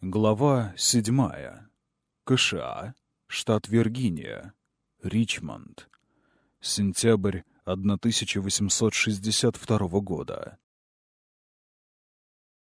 Глава седьмая. КША, штат Виргиния, Ричмонд. Сентябрь 1862 года.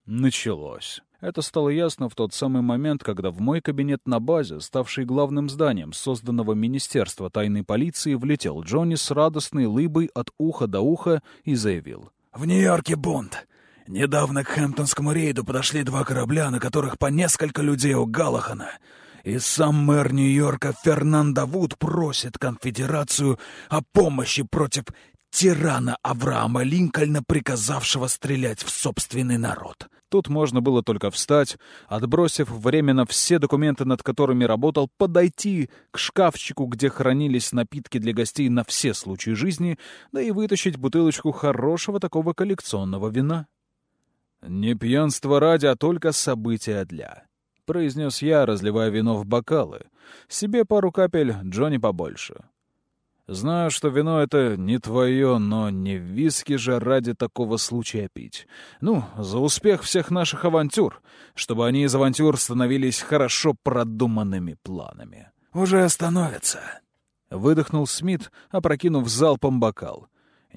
Началось. Это стало ясно в тот самый момент, когда в мой кабинет на базе, ставший главным зданием созданного Министерства тайной полиции, влетел Джонни с радостной лыбой от уха до уха и заявил. «В Нью-Йорке бунт. Недавно к Хэмптонскому рейду подошли два корабля, на которых по несколько людей у Галлахана. И сам мэр Нью-Йорка Фернандо Вуд просит конфедерацию о помощи против тирана Авраама Линкольна, приказавшего стрелять в собственный народ. Тут можно было только встать, отбросив временно все документы, над которыми работал, подойти к шкафчику, где хранились напитки для гостей на все случаи жизни, да и вытащить бутылочку хорошего такого коллекционного вина. «Не пьянство ради, а только события для», — произнес я, разливая вино в бокалы. «Себе пару капель, Джонни побольше». Знаю, что вино это не твое, но не виски же ради такого случая пить. Ну, за успех всех наших авантюр, чтобы они из авантюр становились хорошо продуманными планами. «Уже становятся», — выдохнул Смит, опрокинув залпом бокал.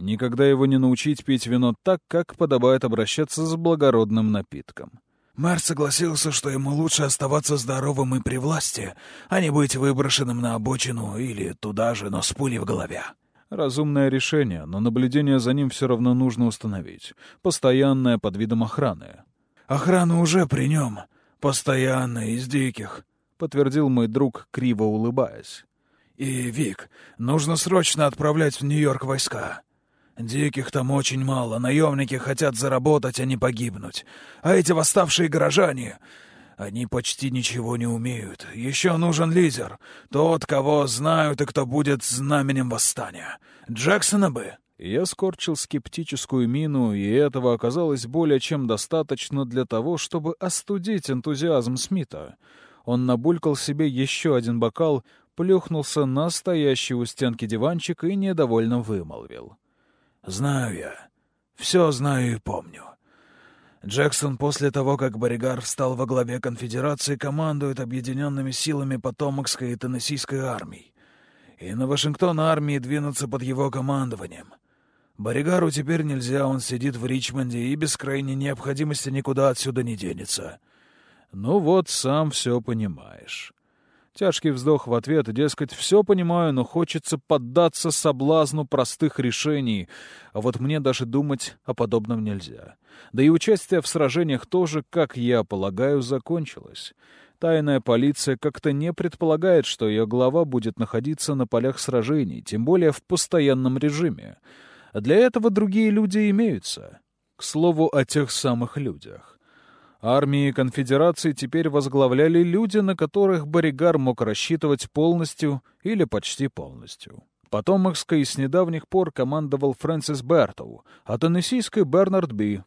Никогда его не научить пить вино так, как подобает обращаться с благородным напитком. Мэр согласился, что ему лучше оставаться здоровым и при власти, а не быть выброшенным на обочину или туда же, но с пулей в голове. Разумное решение, но наблюдение за ним все равно нужно установить. Постоянное под видом охраны. «Охрана уже при нем. Постоянная, из диких», — подтвердил мой друг, криво улыбаясь. «И, Вик, нужно срочно отправлять в Нью-Йорк войска. Диких там очень мало, наемники хотят заработать, а не погибнуть. А эти восставшие горожане, они почти ничего не умеют. Еще нужен лидер, тот, кого знают и кто будет знаменем восстания. Джексона бы. Я скорчил скептическую мину, и этого оказалось более чем достаточно для того, чтобы остудить энтузиазм Смита. Он набулькал себе еще один бокал, плюхнулся на стоящий у стенки диванчик и недовольно вымолвил. — Знаю я. Все знаю и помню. Джексон после того, как Боригар встал во главе конфедерации, командует объединенными силами Потомокской и Теннессийской армий. И на Вашингтон армии двинуться под его командованием. Боригару теперь нельзя, он сидит в Ричмонде и без крайней необходимости никуда отсюда не денется. Ну вот, сам все понимаешь. Тяжкий вздох в ответ, дескать, все понимаю, но хочется поддаться соблазну простых решений, а вот мне даже думать о подобном нельзя. Да и участие в сражениях тоже, как я полагаю, закончилось. Тайная полиция как-то не предполагает, что ее глава будет находиться на полях сражений, тем более в постоянном режиме. Для этого другие люди имеются. К слову о тех самых людях. Армии конфедерации теперь возглавляли люди, на которых Боригар мог рассчитывать полностью или почти полностью. Потомокской с недавних пор командовал Фрэнсис Бертоу, а теннессийской Бернард Би.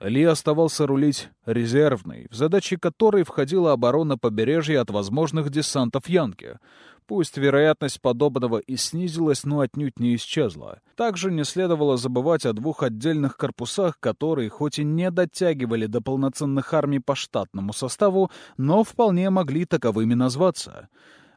Ли оставался рулить резервной, в задачи которой входила оборона побережья от возможных десантов Янки — Пусть вероятность подобного и снизилась, но отнюдь не исчезла. Также не следовало забывать о двух отдельных корпусах, которые хоть и не дотягивали до полноценных армий по штатному составу, но вполне могли таковыми назваться.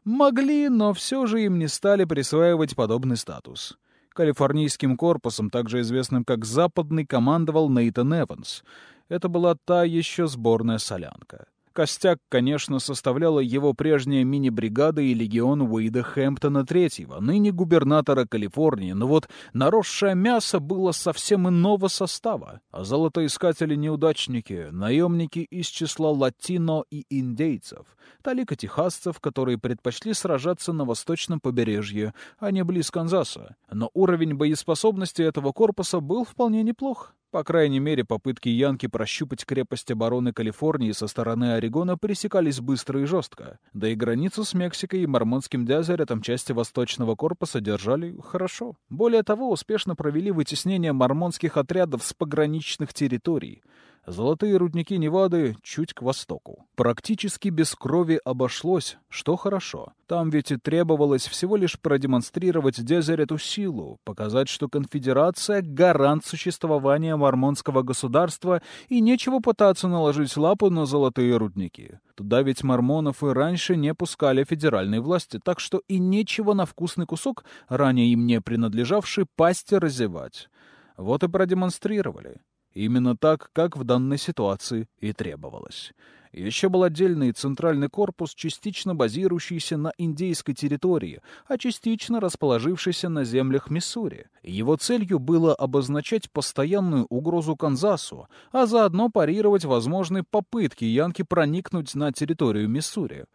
Могли, но все же им не стали присваивать подобный статус. Калифорнийским корпусом, также известным как Западный, командовал Нейтан Эванс. Это была та еще сборная солянка. Костяк, конечно, составляла его прежняя мини-бригада и легион Уэйда Хэмптона III, ныне губернатора Калифорнии, но вот наросшее мясо было совсем иного состава, а золотоискатели-неудачники — наемники из числа латино и индейцев, талика техасцев, которые предпочли сражаться на восточном побережье, а не близ Канзаса. Но уровень боеспособности этого корпуса был вполне неплох. По крайней мере, попытки Янки прощупать крепость обороны Калифорнии со стороны Орегона пересекались быстро и жестко. Да и границу с Мексикой и Мормонским дязеретом части восточного корпуса держали хорошо. Более того, успешно провели вытеснение мормонских отрядов с пограничных территорий. Золотые рудники Невады чуть к востоку. Практически без крови обошлось, что хорошо. Там ведь и требовалось всего лишь продемонстрировать Дезерету силу, показать, что конфедерация — гарант существования мормонского государства, и нечего пытаться наложить лапу на золотые рудники. Туда ведь мормонов и раньше не пускали федеральные власти, так что и нечего на вкусный кусок, ранее им не принадлежавший, пасти разевать. Вот и продемонстрировали. Именно так, как в данной ситуации и требовалось. Еще был отдельный центральный корпус, частично базирующийся на индейской территории, а частично расположившийся на землях Миссури. Его целью было обозначать постоянную угрозу Канзасу, а заодно парировать возможные попытки Янки проникнуть на территорию Миссури.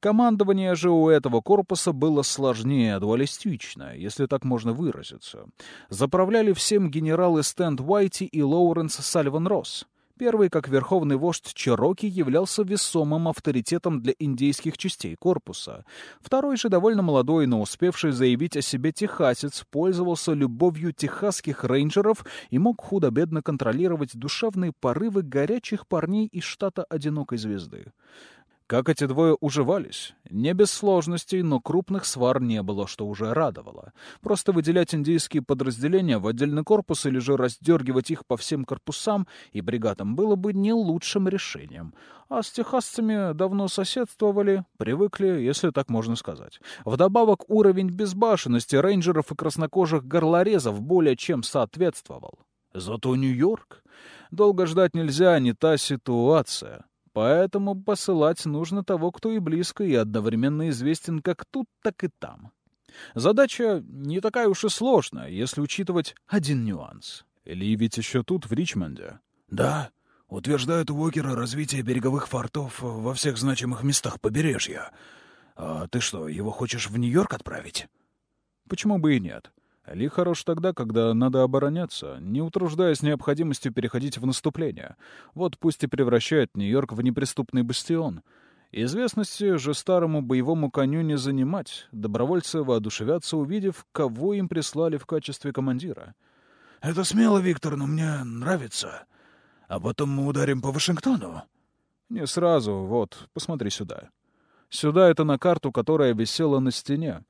Командование же у этого корпуса было сложнее, дуалистично, если так можно выразиться. Заправляли всем генералы Стэнд Уайти и Лоуренс Сальван Росс. Первый, как верховный вождь Чероки, являлся весомым авторитетом для индейских частей корпуса. Второй же, довольно молодой, но успевший заявить о себе техасец, пользовался любовью техасских рейнджеров и мог худо-бедно контролировать душевные порывы горячих парней из штата Одинокой Звезды. Как эти двое уживались? Не без сложностей, но крупных свар не было, что уже радовало. Просто выделять индийские подразделения в отдельный корпус или же раздергивать их по всем корпусам и бригадам было бы не лучшим решением. А с техасцами давно соседствовали, привыкли, если так можно сказать. Вдобавок уровень безбашенности рейнджеров и краснокожих горлорезов более чем соответствовал. Зато Нью-Йорк... Долго ждать нельзя, не та ситуация. Поэтому посылать нужно того, кто и близко, и одновременно известен как тут, так и там. Задача не такая уж и сложная, если учитывать один нюанс. Ли ведь еще тут, в Ричмонде. Да, утверждают Уокера развитие береговых фортов во всех значимых местах побережья. А ты что, его хочешь в Нью-Йорк отправить? Почему бы и нет? Ли хорош тогда, когда надо обороняться, не утруждаясь необходимостью переходить в наступление. Вот пусть и превращает Нью-Йорк в неприступный бастион. Известности же старому боевому коню не занимать. Добровольцы воодушевятся, увидев, кого им прислали в качестве командира. — Это смело, Виктор, но мне нравится. А потом мы ударим по Вашингтону? — Не сразу. Вот, посмотри сюда. Сюда — это на карту, которая висела на стене.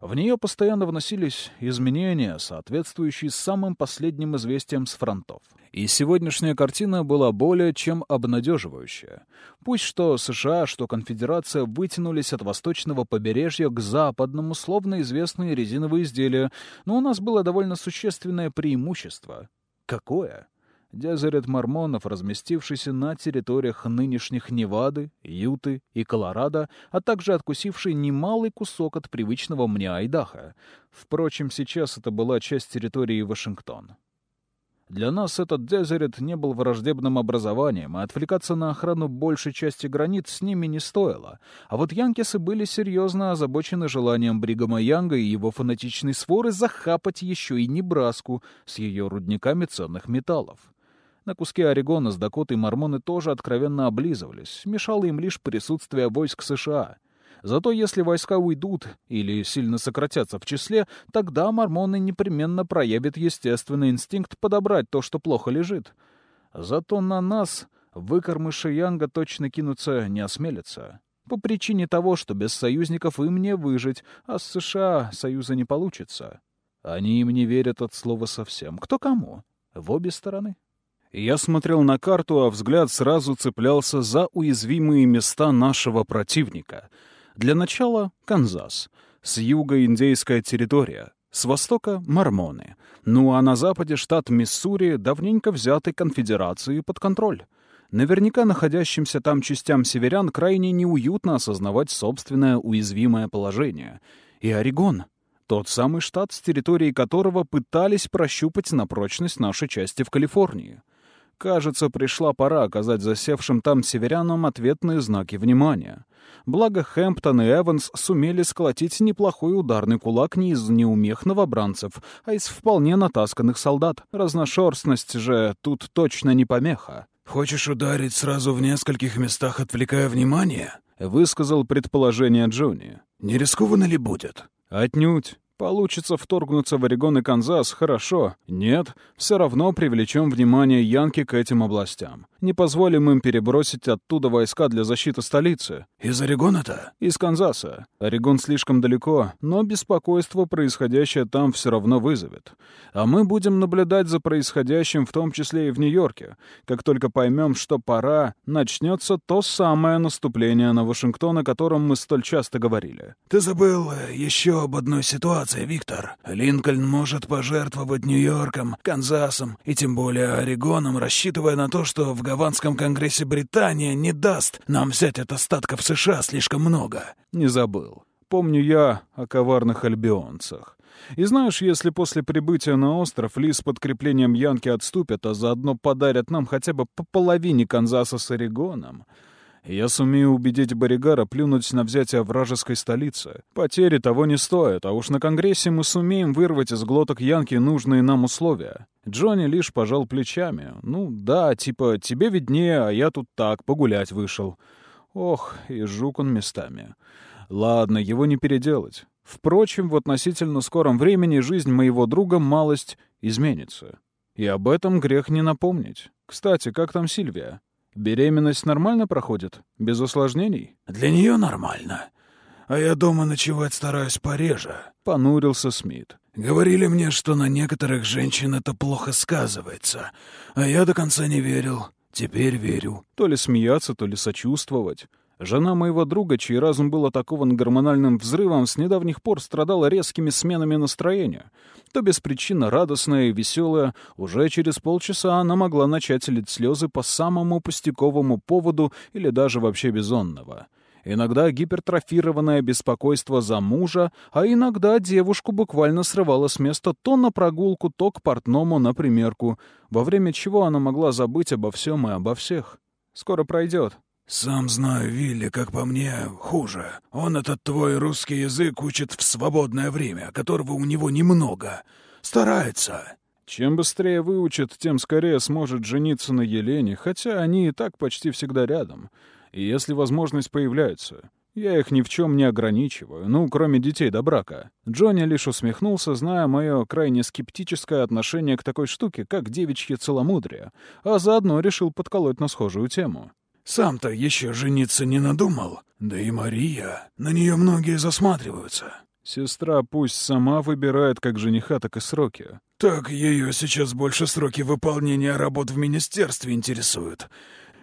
В нее постоянно вносились изменения, соответствующие самым последним известиям с фронтов. И сегодняшняя картина была более чем обнадеживающая. Пусть что США, что Конфедерация вытянулись от восточного побережья к западному, словно известные резиновые изделия, но у нас было довольно существенное преимущество. Какое? Дезерет мормонов, разместившийся на территориях нынешних Невады, Юты и Колорадо, а также откусивший немалый кусок от привычного мне Айдаха. Впрочем, сейчас это была часть территории Вашингтон. Для нас этот Дезерет не был враждебным образованием, и отвлекаться на охрану большей части границ с ними не стоило. А вот янкисы были серьезно озабочены желанием Бригама Янга и его фанатичной своры захапать еще и Небраску с ее рудниками ценных металлов. На куске Орегона с Дакотой мормоны тоже откровенно облизывались, мешало им лишь присутствие войск США. Зато если войска уйдут или сильно сократятся в числе, тогда мормоны непременно проявят естественный инстинкт подобрать то, что плохо лежит. Зато на нас выкормыши Янга точно кинуться не осмелятся. По причине того, что без союзников им не выжить, а с США союза не получится. Они им не верят от слова совсем. Кто кому? В обе стороны. Я смотрел на карту, а взгляд сразу цеплялся за уязвимые места нашего противника. Для начала — Канзас. С юга — индейская территория. С востока — Мормоны. Ну а на западе — штат Миссури, давненько взятый конфедерацией под контроль. Наверняка находящимся там частям северян крайне неуютно осознавать собственное уязвимое положение. И Орегон — тот самый штат, с территории которого пытались прощупать на прочность нашей части в Калифорнии. Кажется, пришла пора оказать засевшим там северянам ответные знаки внимания. Благо Хэмптон и Эванс сумели сколотить неплохой ударный кулак не из неумех новобранцев, а из вполне натасканных солдат. Разношерстность же тут точно не помеха. «Хочешь ударить сразу в нескольких местах, отвлекая внимание?» — высказал предположение Джонни. «Не рискованно ли будет?» «Отнюдь. Получится вторгнуться в Орегон и Канзас — хорошо. Нет, все равно привлечем внимание Янки к этим областям. Не позволим им перебросить оттуда войска для защиты столицы. Из Орегона-то? Из Канзаса. Орегон слишком далеко, но беспокойство, происходящее там, все равно вызовет. А мы будем наблюдать за происходящим, в том числе и в Нью-Йорке. Как только поймем, что пора, начнется то самое наступление на Вашингтон, о котором мы столь часто говорили. Ты забыл э, еще об одной ситуации, Виктор. Линкольн может пожертвовать Нью-Йорком, Канзасом и тем более Орегоном, рассчитывая на то, что в Гаванском конгрессе Британия не даст нам взять от остатков США слишком много. Не забыл. Помню я о коварных альбионцах. И знаешь, если после прибытия на остров Ли с подкреплением Янки отступят, а заодно подарят нам хотя бы по половине Канзаса с Орегоном, я сумею убедить Боригара плюнуть на взятие вражеской столицы. Потери того не стоят, а уж на Конгрессе мы сумеем вырвать из глоток Янки нужные нам условия. Джонни лишь пожал плечами. «Ну да, типа, тебе виднее, а я тут так, погулять вышел». Ох, и жук он местами. Ладно, его не переделать. Впрочем, в относительно скором времени жизнь моего друга малость изменится. И об этом грех не напомнить. Кстати, как там Сильвия? Беременность нормально проходит? Без осложнений? Для нее нормально. А я дома ночевать стараюсь пореже. Понурился Смит. Говорили мне, что на некоторых женщин это плохо сказывается. А я до конца не верил. Теперь верю. То ли смеяться, то ли сочувствовать. Жена моего друга, чей разум был атакован гормональным взрывом, с недавних пор страдала резкими сменами настроения. То беспричинно радостная и веселая, уже через полчаса она могла начать лить слезы по самому пустяковому поводу или даже вообще безонного. Иногда гипертрофированное беспокойство за мужа, а иногда девушку буквально срывало с места то на прогулку, то к портному на примерку, во время чего она могла забыть обо всем и обо всех. Скоро пройдет. «Сам знаю, Вилли, как по мне, хуже. Он этот твой русский язык учит в свободное время, которого у него немного. Старается». Чем быстрее выучит, тем скорее сможет жениться на Елене, хотя они и так почти всегда рядом. И если возможность появляется, я их ни в чем не ограничиваю, ну, кроме детей до брака. Джонни лишь усмехнулся, зная мое крайне скептическое отношение к такой штуке, как девичье целомудрие, а заодно решил подколоть на схожую тему. Сам-то еще жениться не надумал. Да и Мария. На нее многие засматриваются. Сестра пусть сама выбирает как жениха, так и сроки. Так ее сейчас больше сроки выполнения работ в министерстве интересуют.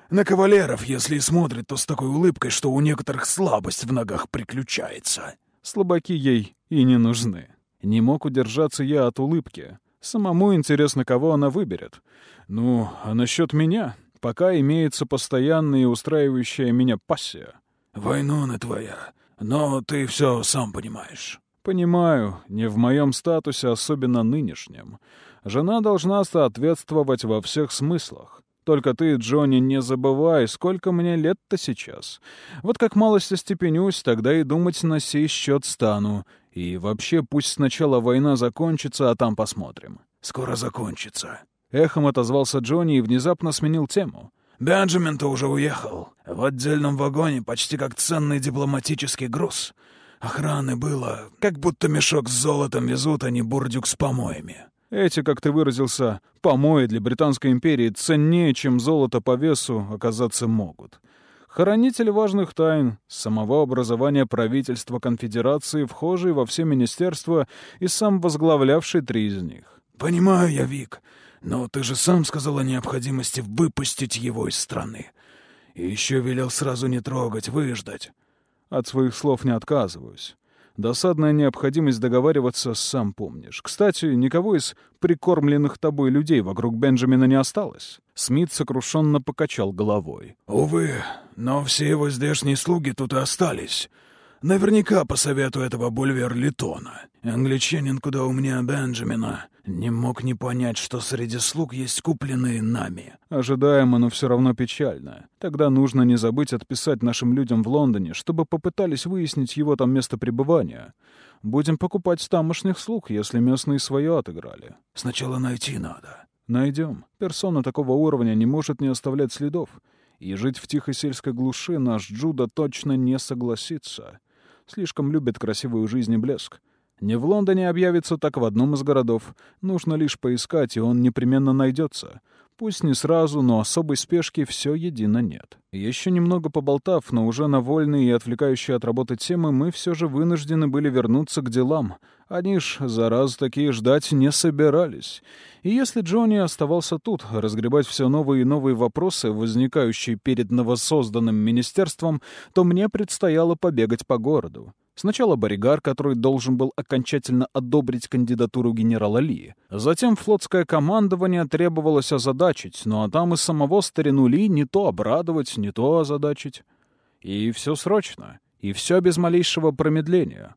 На кавалеров, если и смотрит, то с такой улыбкой, что у некоторых слабость в ногах приключается. Слабаки ей и не нужны. Не мог удержаться я от улыбки. Самому интересно, кого она выберет. Ну, а насчет меня? Пока имеется постоянная и устраивающая меня пассия. Войнона твоя, но ты все сам понимаешь. Понимаю, не в моем статусе, особенно нынешнем. Жена должна соответствовать во всех смыслах. Только ты, Джонни, не забывай, сколько мне лет-то сейчас. Вот как малость остепенюсь, тогда и думать на сей счет стану. И вообще пусть сначала война закончится, а там посмотрим. Скоро закончится. Эхом отозвался Джонни и внезапно сменил тему. «Бенджамин-то уже уехал. В отдельном вагоне, почти как ценный дипломатический груз. Охраны было, как будто мешок с золотом везут, а не бурдюк с помоями». Эти, как ты выразился, помои для Британской империи ценнее, чем золото по весу, оказаться могут. Хранитель важных тайн, самого образования правительства конфедерации, вхожий во все министерства и сам возглавлявший три из них. «Понимаю я, Вик. Но ты же сам сказал о необходимости выпустить его из страны. И еще велел сразу не трогать, выждать. От своих слов не отказываюсь. Досадная необходимость договариваться, сам помнишь. Кстати, никого из прикормленных тобой людей вокруг Бенджамина не осталось. Смит сокрушенно покачал головой. «Увы, но все его здешние слуги тут и остались. Наверняка по совету этого Бульвер-Литона. Англичанин, куда у меня Бенджамина, не мог не понять, что среди слуг есть купленные нами. Ожидаемо, но все равно печально. Тогда нужно не забыть отписать нашим людям в Лондоне, чтобы попытались выяснить его там место пребывания. Будем покупать с тамошних слуг, если местные свое отыграли. Сначала найти надо. Найдем. Персона такого уровня не может не оставлять следов. И жить в тихой сельской глуши наш Джуда точно не согласится. Слишком любит красивую жизнь и блеск. Не в Лондоне объявится, так в одном из городов. Нужно лишь поискать, и он непременно найдется. Пусть не сразу, но особой спешки все едино нет. Еще немного поболтав, но уже на вольные и отвлекающие от работы темы, мы все же вынуждены были вернуться к делам. Они ж, зараза, такие ждать не собирались. И если Джонни оставался тут, разгребать все новые и новые вопросы, возникающие перед новосозданным министерством, то мне предстояло побегать по городу. Сначала Боригар, который должен был окончательно одобрить кандидатуру генерала Ли. Затем флотское командование требовалось озадачить, ну а там и самого старину Ли не то обрадовать, не то озадачить. И все срочно, и все без малейшего промедления.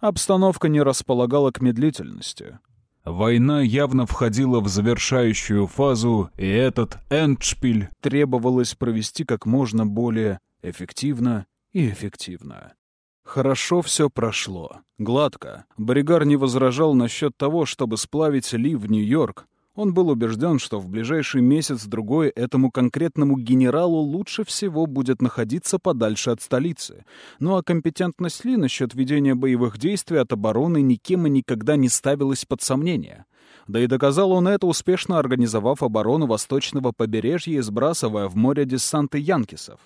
Обстановка не располагала к медлительности. Война явно входила в завершающую фазу, и этот эндшпиль требовалось провести как можно более эффективно и эффективно. Хорошо все прошло. Гладко. Боригар не возражал насчет того, чтобы сплавить Ли в Нью-Йорк. Он был убежден, что в ближайший месяц-другой этому конкретному генералу лучше всего будет находиться подальше от столицы. Ну а компетентность Ли насчет ведения боевых действий от обороны никем и никогда не ставилась под сомнение. Да и доказал он это, успешно организовав оборону восточного побережья и сбрасывая в море десанты янкисов.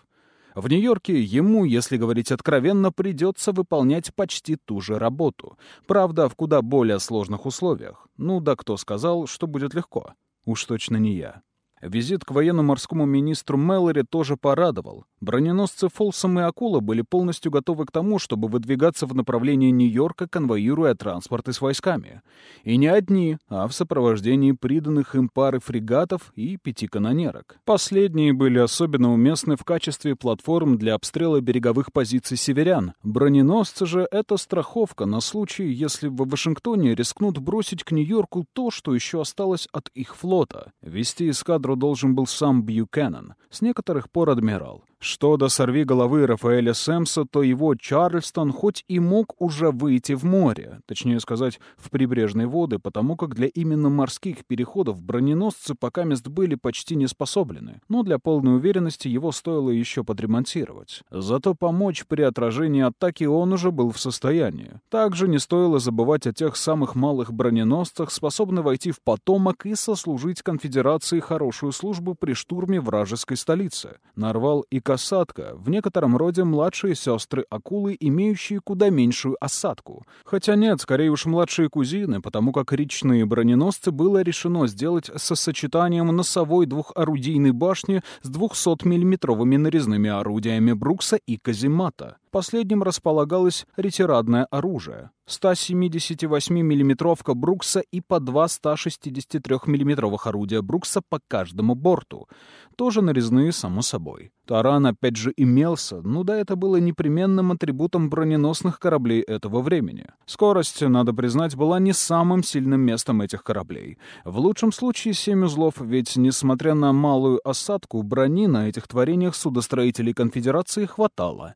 В Нью-Йорке ему, если говорить откровенно, придется выполнять почти ту же работу. Правда, в куда более сложных условиях. Ну да кто сказал, что будет легко? Уж точно не я. Визит к военно-морскому министру Мэллори тоже порадовал. Броненосцы Фолсом и Акула были полностью готовы к тому, чтобы выдвигаться в направлении Нью-Йорка, конвоируя транспорты с войсками. И не одни, а в сопровождении приданных им пары фрегатов и пяти канонерок. Последние были особенно уместны в качестве платформ для обстрела береговых позиций северян. Броненосцы же — это страховка на случай, если в Вашингтоне рискнут бросить к Нью-Йорку то, что еще осталось от их флота. Вести эскадру кадру должен был сам Бьюкеннон, с некоторых пор адмирал. Что до сорви головы Рафаэля Сэмса, то его Чарльстон хоть и мог уже выйти в море, точнее сказать, в прибрежные воды, потому как для именно морских переходов броненосцы пока мест были почти не способлены, но для полной уверенности его стоило еще подремонтировать. Зато помочь при отражении атаки он уже был в состоянии. Также не стоило забывать о тех самых малых броненосцах, способных войти в потомок и сослужить конфедерации хорошую службу при штурме вражеской столицы. Нарвал и касатка, в некотором роде младшие сестры акулы, имеющие куда меньшую осадку. Хотя нет, скорее уж младшие кузины, потому как речные броненосцы было решено сделать со сочетанием носовой двухорудийной башни с 200-миллиметровыми нарезными орудиями Брукса и Казимата. Последним располагалось ретирадное оружие. 178 миллиметровка Брукса и по два 163 миллиметровых орудия Брукса по каждому борту. Тоже нарезные, само собой. Таран опять же имелся, ну да это было непременным атрибутом броненосных кораблей этого времени. Скорость, надо признать, была не самым сильным местом этих кораблей. В лучшем случае семь узлов, ведь, несмотря на малую осадку, брони на этих творениях судостроителей конфедерации хватало.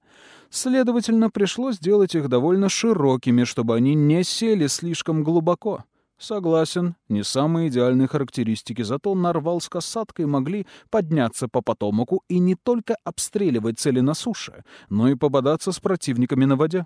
Следовательно, пришлось сделать их довольно широкими, чтобы они не сели слишком глубоко. Согласен, не самые идеальные характеристики, зато Нарвал с касаткой могли подняться по потомоку и не только обстреливать цели на суше, но и пободаться с противниками на воде.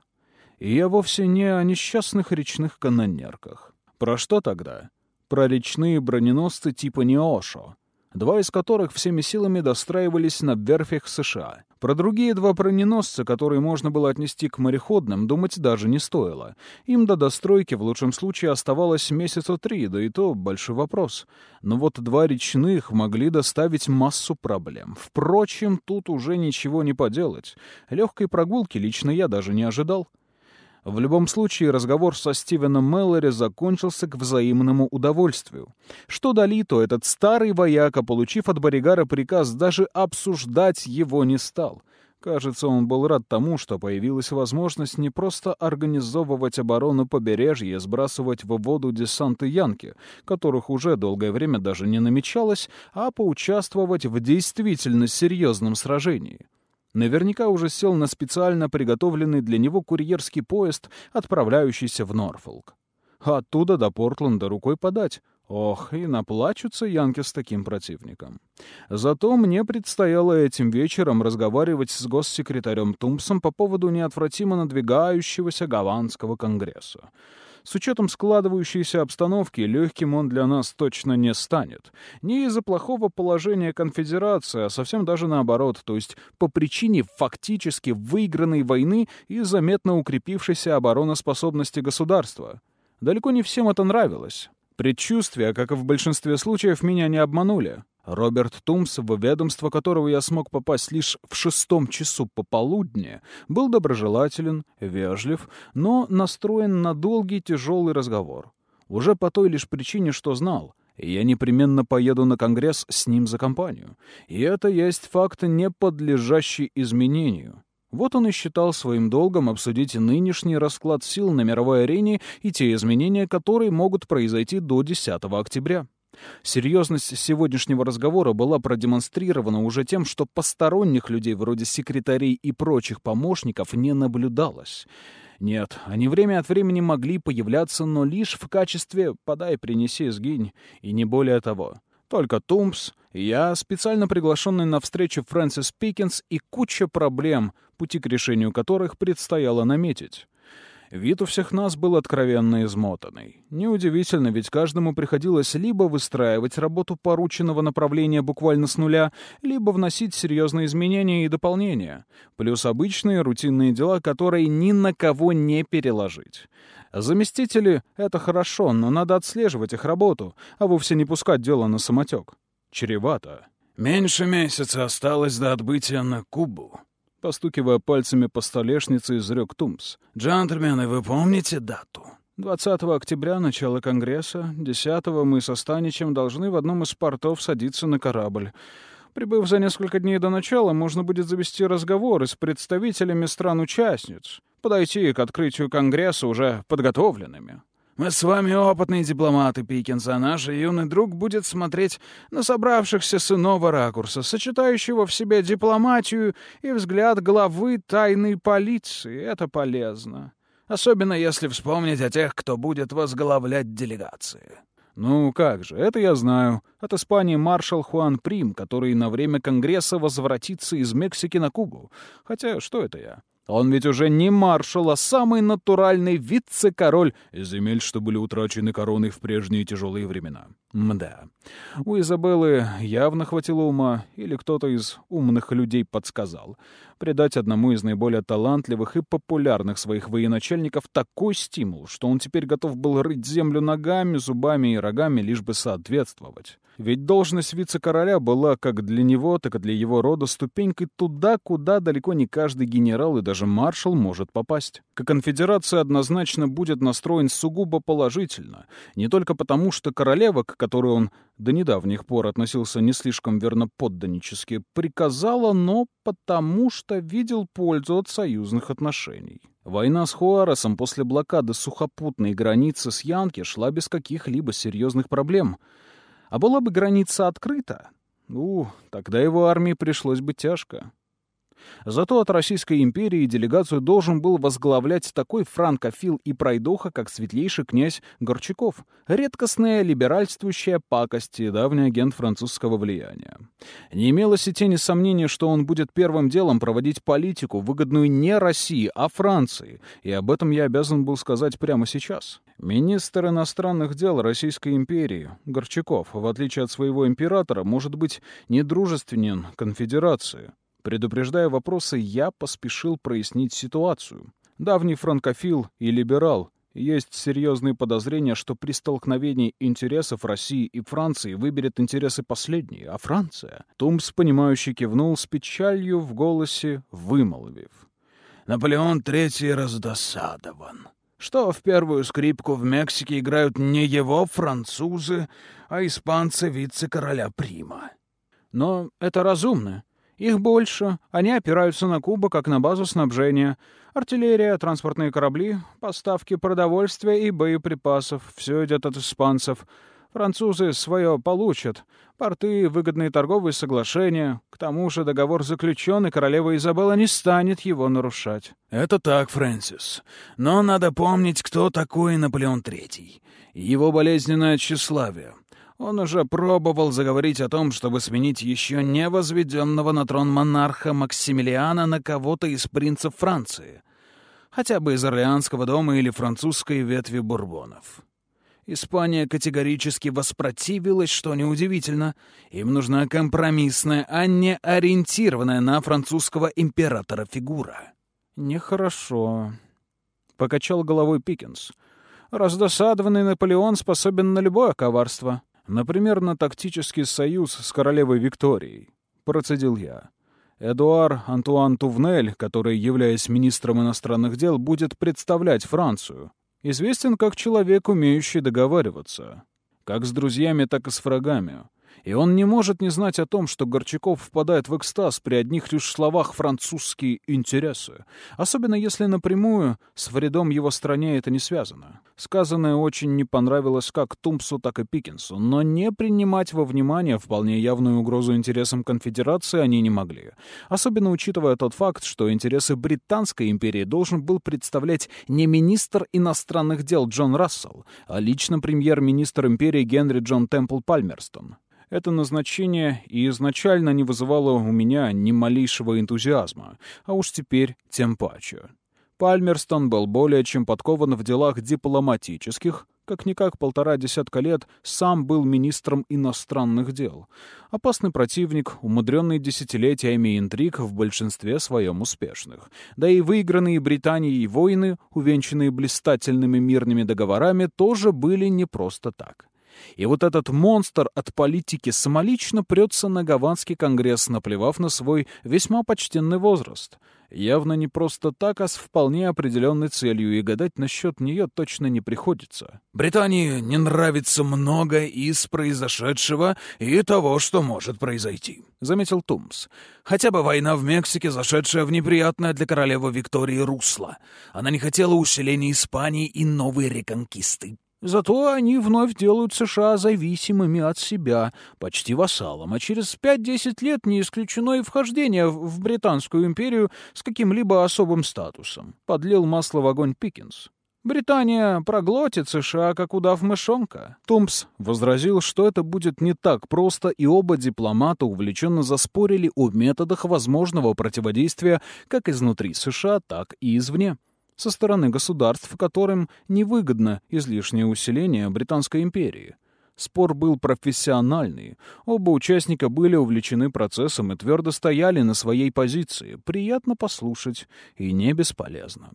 И я вовсе не о несчастных речных канонерках. Про что тогда? Про речные броненосцы типа Неошо — два из которых всеми силами достраивались на верфях США. Про другие два броненосца, которые можно было отнести к мореходным, думать даже не стоило. Им до достройки в лучшем случае оставалось месяца три, да и то большой вопрос. Но вот два речных могли доставить массу проблем. Впрочем, тут уже ничего не поделать. Легкой прогулки лично я даже не ожидал. В любом случае, разговор со Стивеном Меллори закончился к взаимному удовольствию. Что дали, то этот старый вояка, получив от Боригара приказ, даже обсуждать его не стал. Кажется, он был рад тому, что появилась возможность не просто организовывать оборону побережья и сбрасывать в воду десанты Янки, которых уже долгое время даже не намечалось, а поучаствовать в действительно серьезном сражении. Наверняка уже сел на специально приготовленный для него курьерский поезд, отправляющийся в Норфолк. оттуда до Портленда рукой подать. Ох, и наплачутся янки с таким противником. Зато мне предстояло этим вечером разговаривать с госсекретарем Тумпсом по поводу неотвратимо надвигающегося Гаванского конгресса. С учетом складывающейся обстановки, легким он для нас точно не станет. Не из-за плохого положения конфедерации, а совсем даже наоборот, то есть по причине фактически выигранной войны и заметно укрепившейся обороноспособности государства. Далеко не всем это нравилось. Предчувствия, как и в большинстве случаев, меня не обманули. Роберт Тумс, в ведомство которого я смог попасть лишь в шестом часу пополудни, был доброжелателен, вежлив, но настроен на долгий тяжелый разговор. Уже по той лишь причине, что знал. Я непременно поеду на Конгресс с ним за компанию. И это есть факт, не подлежащий изменению. Вот он и считал своим долгом обсудить нынешний расклад сил на мировой арене и те изменения, которые могут произойти до 10 октября. Серьезность сегодняшнего разговора была продемонстрирована уже тем, что посторонних людей вроде секретарей и прочих помощников не наблюдалось. Нет, они время от времени могли появляться, но лишь в качестве «подай, принеси, сгинь» и не более того. Только Тумпс, я, специально приглашенный на встречу Фрэнсис Пикинс и куча проблем, пути к решению которых предстояло наметить. Вид у всех нас был откровенно измотанный. Неудивительно, ведь каждому приходилось либо выстраивать работу порученного направления буквально с нуля, либо вносить серьезные изменения и дополнения, плюс обычные рутинные дела, которые ни на кого не переложить. Заместители — это хорошо, но надо отслеживать их работу, а вовсе не пускать дело на самотек. Чревато. «Меньше месяца осталось до отбытия на Кубу», Постукивая пальцами по столешнице, изрек Тумс. «Джентльмены, вы помните дату?» 20 октября, начало Конгресса. 10 мы со Станичем должны в одном из портов садиться на корабль. Прибыв за несколько дней до начала, можно будет завести разговоры с представителями стран-участниц, подойти к открытию Конгресса уже подготовленными. Мы с вами опытные дипломаты, Пикинс, а наш юный друг будет смотреть на собравшихся с иного ракурса, сочетающего в себе дипломатию и взгляд главы тайной полиции. Это полезно. Особенно если вспомнить о тех, кто будет возглавлять делегации. Ну как же, это я знаю. От Испании маршал Хуан Прим, который на время Конгресса возвратится из Мексики на Кубу. Хотя, что это я? Он ведь уже не маршал, а самый натуральный вице-король земель, что были утрачены короной в прежние тяжелые времена. Мда. У Изабеллы явно хватило ума, или кто-то из умных людей подсказал, придать одному из наиболее талантливых и популярных своих военачальников такой стимул, что он теперь готов был рыть землю ногами, зубами и рогами, лишь бы соответствовать. Ведь должность вице-короля была как для него, так и для его рода ступенькой туда, куда далеко не каждый генерал и даже маршал может попасть. К конфедерации однозначно будет настроен сугубо положительно, не только потому, что королева, к которой он до недавних пор относился не слишком верно подданнически, приказала, но потому что видел пользу от союзных отношений. Война с Хуаресом после блокады сухопутной границы с Янки шла без каких-либо серьезных проблем — а была бы граница открыта, ну, тогда его армии пришлось бы тяжко. Зато от Российской империи делегацию должен был возглавлять такой франкофил и пройдоха, как светлейший князь Горчаков, редкостная либеральствующая пакость и давний агент французского влияния. Не имелось и тени сомнения, что он будет первым делом проводить политику, выгодную не России, а Франции, и об этом я обязан был сказать прямо сейчас. Министр иностранных дел Российской империи, Горчаков, в отличие от своего императора, может быть недружественен конфедерации. Предупреждая вопросы, я поспешил прояснить ситуацию. Давний франкофил и либерал. Есть серьезные подозрения, что при столкновении интересов России и Франции выберет интересы последней, а Франция... Тумс, понимающий, кивнул с печалью в голосе, вымолвив. Наполеон III раздосадован. Что в первую скрипку в Мексике играют не его французы, а испанцы вице-короля Прима. Но это разумно. Их больше, они опираются на Куба как на базу снабжения. Артиллерия, транспортные корабли, поставки продовольствия и боеприпасов. Все идет от испанцев. Французы свое получат. Порты, выгодные торговые соглашения. К тому же договор заключен, и королева Изабелла не станет его нарушать. Это так, Фрэнсис. Но надо помнить, кто такой Наполеон III. Его болезненное тщеславие — он уже пробовал заговорить о том, чтобы сменить еще не возведенного на трон монарха Максимилиана на кого-то из принцев Франции. хотя бы из Орлеанского дома или французской ветви бурбонов. Испания категорически воспротивилась, что неудивительно. Им нужна компромиссная, а не ориентированная на французского императора фигура. «Нехорошо», — покачал головой Пикинс. «Раздосадованный Наполеон способен на любое коварство. Например, на тактический союз с королевой Викторией», — процедил я. Эдуар Антуан Тувнель, который, являясь министром иностранных дел, будет представлять Францию, известен как человек, умеющий договариваться. Как с друзьями, так и с врагами. И он не может не знать о том, что Горчаков впадает в экстаз при одних лишь словах «французские интересы», особенно если напрямую с вредом его стране это не связано. Сказанное очень не понравилось как Тумпсу, так и Пикинсу, но не принимать во внимание вполне явную угрозу интересам конфедерации они не могли, особенно учитывая тот факт, что интересы Британской империи должен был представлять не министр иностранных дел Джон Рассел, а лично премьер-министр империи Генри Джон Темпл Пальмерстон. Это назначение и изначально не вызывало у меня ни малейшего энтузиазма, а уж теперь тем паче. Пальмерстон был более чем подкован в делах дипломатических, как-никак полтора десятка лет сам был министром иностранных дел. Опасный противник, умудренный десятилетиями интриг, в большинстве своем успешных. Да и выигранные Британией войны, увенчанные блистательными мирными договорами, тоже были не просто так. И вот этот монстр от политики самолично прется на Гаванский конгресс, наплевав на свой весьма почтенный возраст. Явно не просто так, а с вполне определенной целью, и гадать насчет нее точно не приходится. «Британии не нравится многое из произошедшего и того, что может произойти», — заметил Тумс. «Хотя бы война в Мексике, зашедшая в неприятное для королевы Виктории русло. Она не хотела усиления Испании и новой реконкисты. Зато они вновь делают США зависимыми от себя, почти вассалом, а через 5-10 лет не исключено и вхождение в Британскую империю с каким-либо особым статусом. Подлил масло в огонь Пикинс. Британия проглотит США, как удав мышонка. Тумпс возразил, что это будет не так просто, и оба дипломата увлеченно заспорили о методах возможного противодействия как изнутри США, так и извне со стороны государств, которым невыгодно излишнее усиление Британской империи. Спор был профессиональный. Оба участника были увлечены процессом и твердо стояли на своей позиции. Приятно послушать и не бесполезно.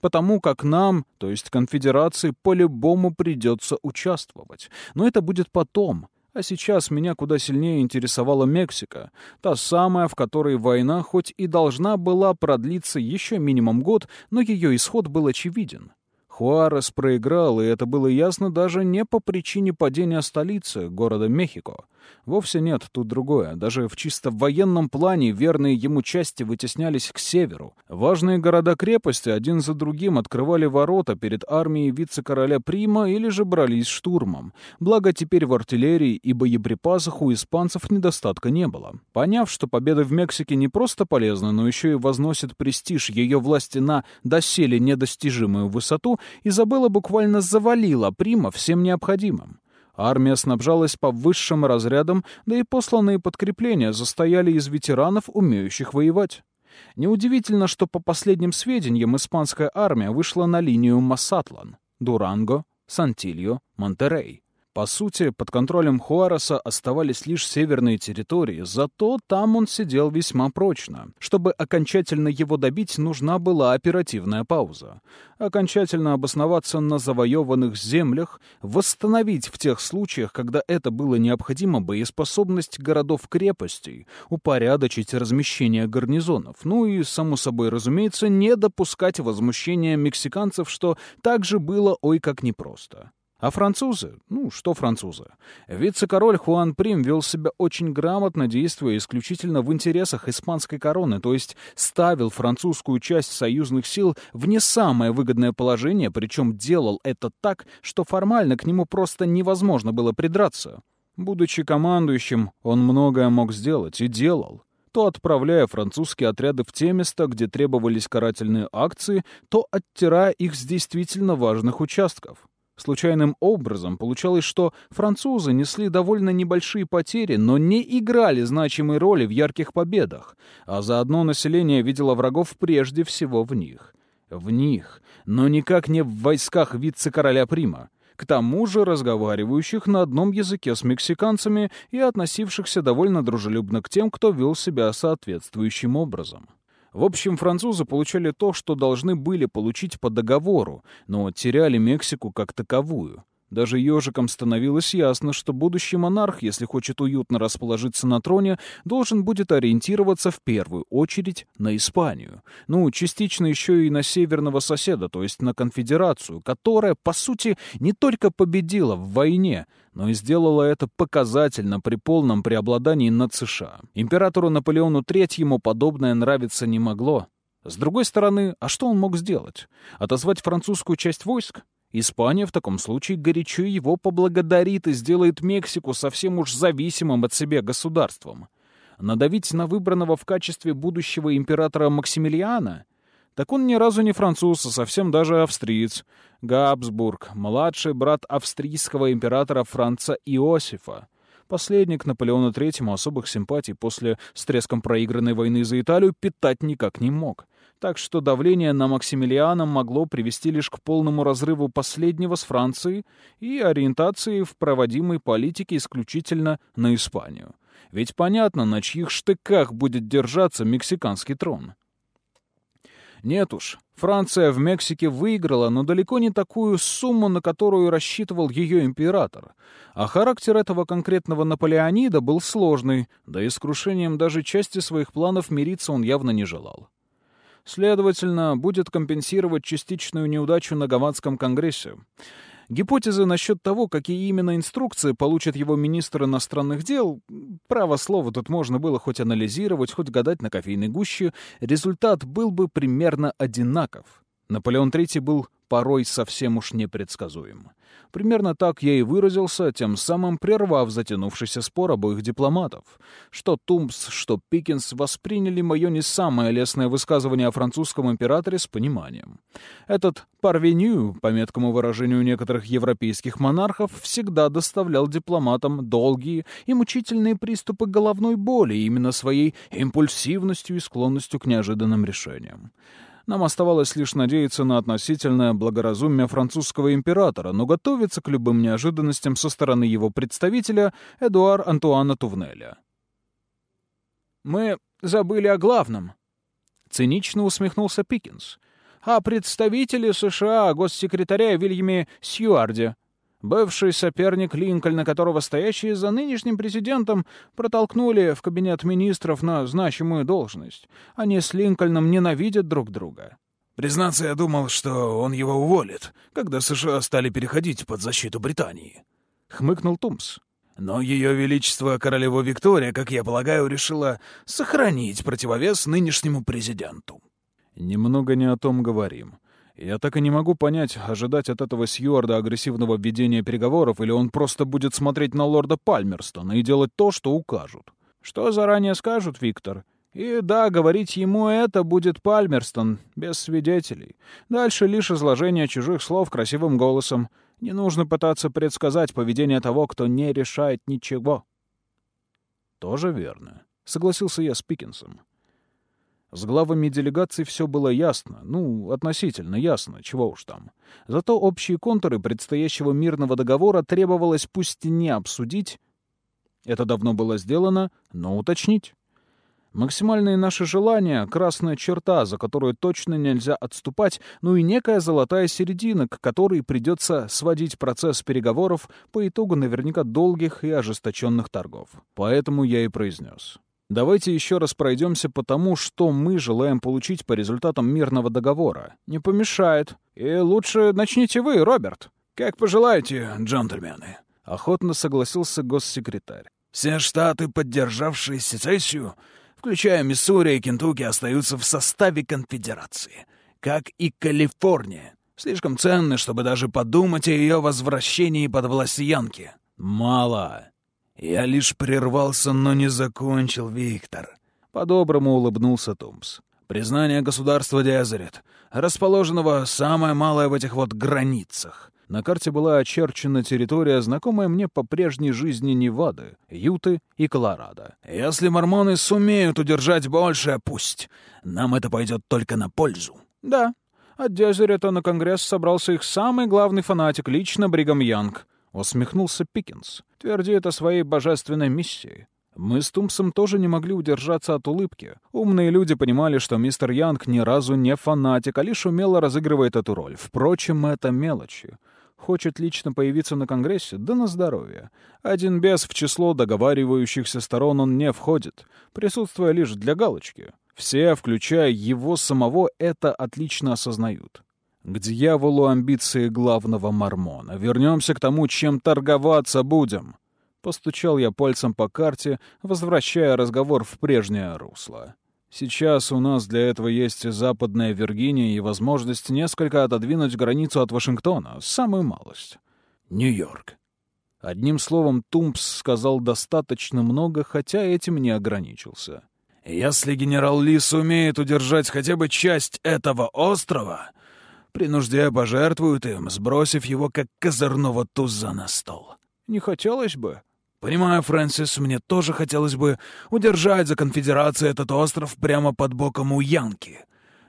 Потому как нам, то есть конфедерации, по-любому придется участвовать. Но это будет потом — а сейчас меня куда сильнее интересовала Мексика, та самая, в которой война хоть и должна была продлиться еще минимум год, но ее исход был очевиден. Хуарес проиграл, и это было ясно даже не по причине падения столицы, города Мехико. Вовсе нет, тут другое. Даже в чисто военном плане верные ему части вытеснялись к северу. Важные города-крепости один за другим открывали ворота перед армией вице-короля Прима или же брались штурмом. Благо теперь в артиллерии и боеприпасах у испанцев недостатка не было. Поняв, что победа в Мексике не просто полезна, но еще и возносит престиж ее власти на доселе недостижимую высоту, Изабелла буквально завалила Прима всем необходимым. Армия снабжалась по высшим разрядам, да и посланные подкрепления застояли из ветеранов, умеющих воевать. Неудивительно, что по последним сведениям испанская армия вышла на линию Массатлан, Дуранго, Сантильо, Монтерей. По сути, под контролем Хуареса оставались лишь северные территории, зато там он сидел весьма прочно. Чтобы окончательно его добить, нужна была оперативная пауза. Окончательно обосноваться на завоеванных землях, восстановить в тех случаях, когда это было необходимо, боеспособность городов-крепостей, упорядочить размещение гарнизонов, ну и, само собой разумеется, не допускать возмущения мексиканцев, что также было ой как непросто. А французы? Ну, что французы? Вице-король Хуан Прим вел себя очень грамотно, действуя исключительно в интересах испанской короны, то есть ставил французскую часть союзных сил в не самое выгодное положение, причем делал это так, что формально к нему просто невозможно было придраться. Будучи командующим, он многое мог сделать и делал то отправляя французские отряды в те места, где требовались карательные акции, то оттирая их с действительно важных участков. Случайным образом получалось, что французы несли довольно небольшие потери, но не играли значимой роли в ярких победах, а заодно население видело врагов прежде всего в них. В них, но никак не в войсках вице-короля Прима. К тому же разговаривающих на одном языке с мексиканцами и относившихся довольно дружелюбно к тем, кто вел себя соответствующим образом. В общем, французы получали то, что должны были получить по договору, но теряли Мексику как таковую. Даже ежикам становилось ясно, что будущий монарх, если хочет уютно расположиться на троне, должен будет ориентироваться в первую очередь на Испанию. Ну, частично еще и на северного соседа, то есть на конфедерацию, которая, по сути, не только победила в войне, но и сделала это показательно при полном преобладании над США. Императору Наполеону III подобное нравиться не могло. С другой стороны, а что он мог сделать? Отозвать французскую часть войск? Испания в таком случае горячо его поблагодарит и сделает Мексику совсем уж зависимым от себя государством. Надавить на выбранного в качестве будущего императора Максимилиана? Так он ни разу не француз, а совсем даже австриец. Габсбург, младший брат австрийского императора Франца Иосифа. Последний к Наполеону III особых симпатий после с треском проигранной войны за Италию питать никак не мог так что давление на Максимилиана могло привести лишь к полному разрыву последнего с Францией и ориентации в проводимой политике исключительно на Испанию. Ведь понятно, на чьих штыках будет держаться мексиканский трон. Нет уж, Франция в Мексике выиграла, но далеко не такую сумму, на которую рассчитывал ее император. А характер этого конкретного Наполеонида был сложный, да и с крушением даже части своих планов мириться он явно не желал. Следовательно, будет компенсировать частичную неудачу на Гаванском конгрессе. Гипотезы насчет того, какие именно инструкции получит его министр иностранных дел, право слово тут можно было хоть анализировать, хоть гадать на кофейной гуще, результат был бы примерно одинаков. Наполеон III был порой совсем уж непредсказуем. Примерно так я и выразился, тем самым прервав затянувшийся спор обоих дипломатов. Что Тумпс, что Пикинс восприняли мое не самое лестное высказывание о французском императоре с пониманием. Этот «парвеню», по меткому выражению некоторых европейских монархов, всегда доставлял дипломатам долгие и мучительные приступы головной боли именно своей импульсивностью и склонностью к неожиданным решениям. Нам оставалось лишь надеяться на относительное благоразумие французского императора, но готовиться к любым неожиданностям со стороны его представителя Эдуар Антуана Тувнеля. «Мы забыли о главном», — цинично усмехнулся Пикинс, «о представителе США, госсекретаря Вильяме Сьюарде, Бывший соперник Линкольна, которого стоящие за нынешним президентом протолкнули в кабинет министров на значимую должность. Они с Линкольном ненавидят друг друга. Признаться, я думал, что он его уволит, когда США стали переходить под защиту Британии. Хмыкнул Тумс. Но Ее Величество Королева Виктория, как я полагаю, решила сохранить противовес нынешнему президенту. Немного не о том говорим. Я так и не могу понять, ожидать от этого Сьюарда агрессивного введения переговоров, или он просто будет смотреть на лорда Пальмерстона и делать то, что укажут. Что заранее скажут, Виктор? И да, говорить ему это будет Пальмерстон, без свидетелей. Дальше лишь изложение чужих слов красивым голосом. Не нужно пытаться предсказать поведение того, кто не решает ничего. Тоже верно, — согласился я с Пикинсом. С главами делегаций все было ясно, ну, относительно ясно, чего уж там. Зато общие контуры предстоящего мирного договора требовалось пусть не обсудить, это давно было сделано, но уточнить. Максимальные наши желания — красная черта, за которую точно нельзя отступать, ну и некая золотая середина, к которой придется сводить процесс переговоров по итогу наверняка долгих и ожесточенных торгов. Поэтому я и произнес. Давайте еще раз пройдемся по тому, что мы желаем получить по результатам мирного договора. Не помешает. И лучше начните вы, Роберт. Как пожелаете, джентльмены. Охотно согласился госсекретарь. Все штаты, поддержавшие сецессию, включая Миссури и Кентукки, остаются в составе конфедерации, как и Калифорния. Слишком ценны, чтобы даже подумать о ее возвращении под власть Янки. Мало. «Я лишь прервался, но не закончил, Виктор», — по-доброму улыбнулся Томс. «Признание государства Дезерет, расположенного самое малое в этих вот границах». На карте была очерчена территория, знакомая мне по прежней жизни Невады, Юты и Колорадо. «Если мормоны сумеют удержать большее, пусть. Нам это пойдет только на пользу». «Да, От Дезерета на Конгресс собрался их самый главный фанатик, лично Бригам Янг. Усмехнулся Пикинс. Твердит о своей божественной миссии. Мы с Тумпсом тоже не могли удержаться от улыбки. Умные люди понимали, что мистер Янг ни разу не фанатик, а лишь умело разыгрывает эту роль. Впрочем, это мелочи. Хочет лично появиться на Конгрессе? Да на здоровье. Один бес в число договаривающихся сторон он не входит, присутствуя лишь для галочки. Все, включая его самого, это отлично осознают. К дьяволу амбиции главного мормона. Вернемся к тому, чем торговаться будем. Постучал я пальцем по карте, возвращая разговор в прежнее русло. Сейчас у нас для этого есть Западная Виргиния и возможность несколько отодвинуть границу от Вашингтона, самую малость. Нью-Йорк. Одним словом, Тумпс сказал достаточно много, хотя этим не ограничился. «Если генерал Ли сумеет удержать хотя бы часть этого острова, при нужде пожертвуют им, сбросив его как козырного туза на стол». «Не хотелось бы», «Понимаю, Фрэнсис, мне тоже хотелось бы удержать за конфедерацией этот остров прямо под боком у Янки.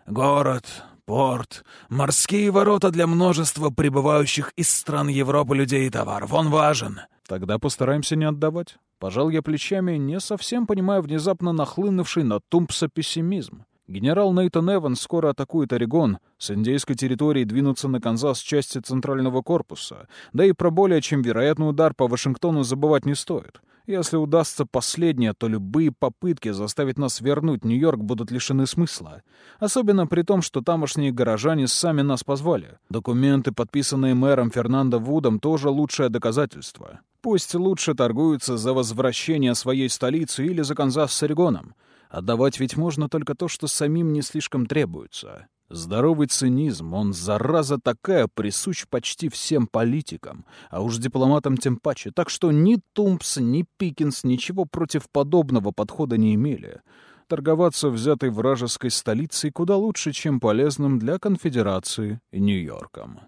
Город, порт, морские ворота для множества прибывающих из стран Европы людей и товаров. Он важен». «Тогда постараемся не отдавать». Пожал я плечами, не совсем понимая внезапно нахлынувший на Тумпса пессимизм. Генерал Нейтан Эванс скоро атакует Орегон, с индейской территории двинуться на Канзас части Центрального корпуса, да и про более чем вероятный удар по Вашингтону забывать не стоит. Если удастся последнее, то любые попытки заставить нас вернуть Нью-Йорк будут лишены смысла. Особенно при том, что тамошние горожане сами нас позвали. Документы, подписанные мэром Фернандо Вудом, тоже лучшее доказательство. Пусть лучше торгуются за возвращение своей столицы или за Канзас с Орегоном. Отдавать ведь можно только то, что самим не слишком требуется. Здоровый цинизм, он, зараза такая, присущ почти всем политикам, а уж дипломатам тем паче, так что ни Тумпс, ни Пикинс ничего против подобного подхода не имели. Торговаться взятой вражеской столицей куда лучше, чем полезным для конфедерации Нью-Йорком.